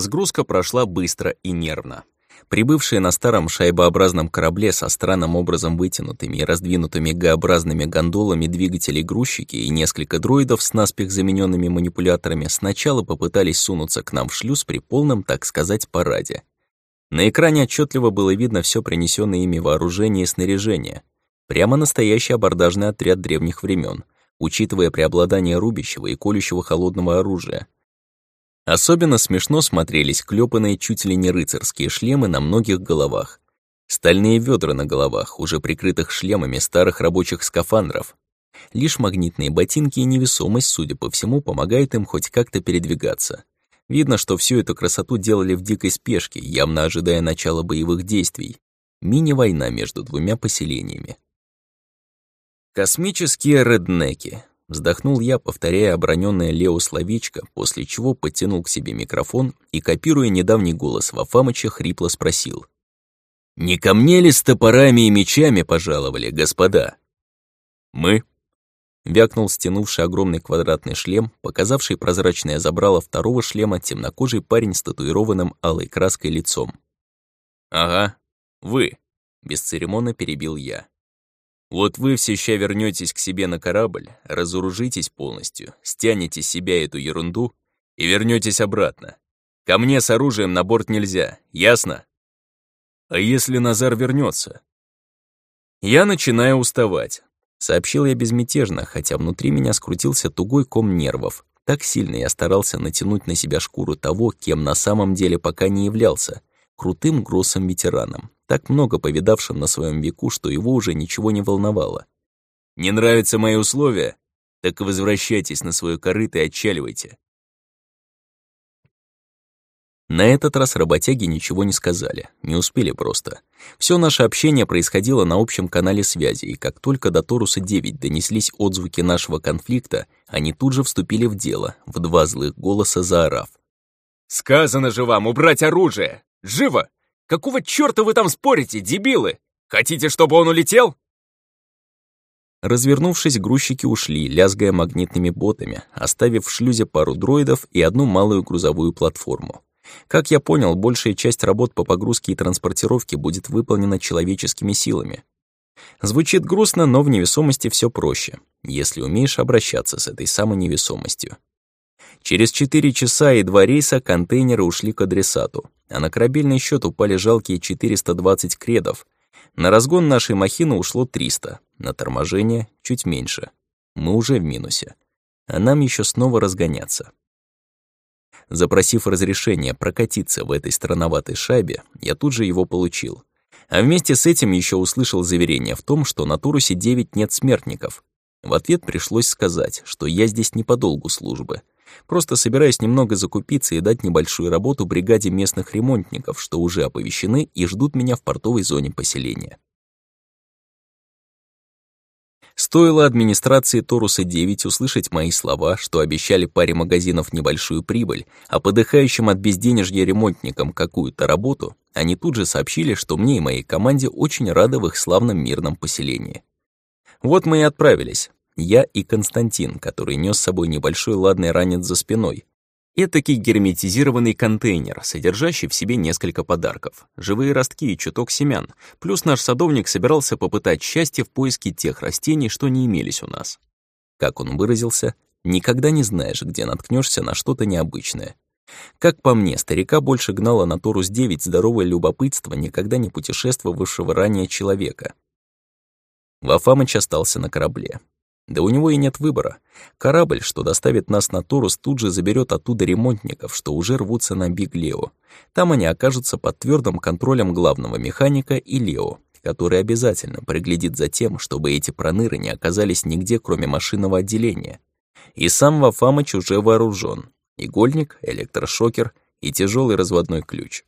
Разгрузка прошла быстро и нервно. Прибывшие на старом шайбообразном корабле со странным образом вытянутыми и раздвинутыми Г-образными гондолами двигателей грузчики и несколько дроидов с наспех замененными манипуляторами сначала попытались сунуться к нам в шлюз при полном, так сказать, параде. На экране отчетливо было видно все принесенное ими вооружение и снаряжение. Прямо настоящий абордажный отряд древних времен, учитывая преобладание рубящего и колющего холодного оружия — Особенно смешно смотрелись клёпанные чуть ли не рыцарские шлемы на многих головах. Стальные ведра на головах, уже прикрытых шлемами старых рабочих скафандров. Лишь магнитные ботинки и невесомость, судя по всему, помогают им хоть как-то передвигаться. Видно, что всю эту красоту делали в дикой спешке, явно ожидая начала боевых действий. Мини-война между двумя поселениями. Космические реднеки. Вздохнул я, повторяя оброненное Лео словечко, после чего подтянул к себе микрофон и, копируя недавний голос Вафамыча, хрипло спросил. «Не ко мне ли с топорами и мечами пожаловали, господа?» «Мы?» — вякнул стянувший огромный квадратный шлем, показавший прозрачное забрало второго шлема темнокожий парень с татуированным алой краской лицом. «Ага, вы», — бесцеремонно перебил я. Вот вы все ща вернетесь к себе на корабль, разоружитесь полностью, стянете с себя эту ерунду и вернетесь обратно. Ко мне с оружием на борт нельзя, ясно? А если Назар вернется? Я начинаю уставать. Сообщил я безмятежно, хотя внутри меня скрутился тугой ком нервов. Так сильно я старался натянуть на себя шкуру того, кем на самом деле пока не являлся, крутым гроссом-ветераном, так много повидавшим на своем веку, что его уже ничего не волновало. «Не нравятся мои условия? Так возвращайтесь на свою корыто и отчаливайте». На этот раз работяги ничего не сказали, не успели просто. Все наше общение происходило на общем канале связи, и как только до Торуса-9 донеслись отзвуки нашего конфликта, они тут же вступили в дело, в два злых голоса заорав. «Сказано же вам убрать оружие! Живо! Какого чёрта вы там спорите, дебилы? Хотите, чтобы он улетел?» Развернувшись, грузчики ушли, лязгая магнитными ботами, оставив в шлюзе пару дроидов и одну малую грузовую платформу. Как я понял, большая часть работ по погрузке и транспортировке будет выполнена человеческими силами. Звучит грустно, но в невесомости все проще, если умеешь обращаться с этой самой невесомостью. Через 4 часа и два рейса контейнеры ушли к адресату, а на корабельный счет упали жалкие 420 кредов. На разгон нашей махины ушло 300, на торможение — чуть меньше. Мы уже в минусе. А нам еще снова разгоняться. Запросив разрешение прокатиться в этой странноватой шайбе, я тут же его получил. А вместе с этим еще услышал заверение в том, что на Турусе 9 нет смертников. В ответ пришлось сказать, что я здесь не по долгу службы, Просто собираюсь немного закупиться и дать небольшую работу бригаде местных ремонтников, что уже оповещены и ждут меня в портовой зоне поселения. Стоило администрации Торуса-9 услышать мои слова, что обещали паре магазинов небольшую прибыль, а подыхающим от безденежья ремонтникам какую-то работу, они тут же сообщили, что мне и моей команде очень рады в их славном мирном поселении. Вот мы и отправились, я и Константин, который нес с собой небольшой ладный ранец за спиной. Этакий герметизированный контейнер, содержащий в себе несколько подарков, живые ростки и чуток семян, плюс наш садовник собирался попытать счастье в поиске тех растений, что не имелись у нас. Как он выразился, никогда не знаешь, где наткнешься на что-то необычное. Как по мне, старика больше гнало на Торус-9 здоровое любопытство никогда не путешествовавшего ранее человека. Вафамыч остался на корабле. Да у него и нет выбора. Корабль, что доставит нас на Торус, тут же заберет оттуда ремонтников, что уже рвутся на Биг Лео. Там они окажутся под твердым контролем главного механика и Лео, который обязательно приглядит за тем, чтобы эти проныры не оказались нигде, кроме машинного отделения. И сам Вафамыч уже вооружен. Игольник, электрошокер и тяжелый разводной ключ.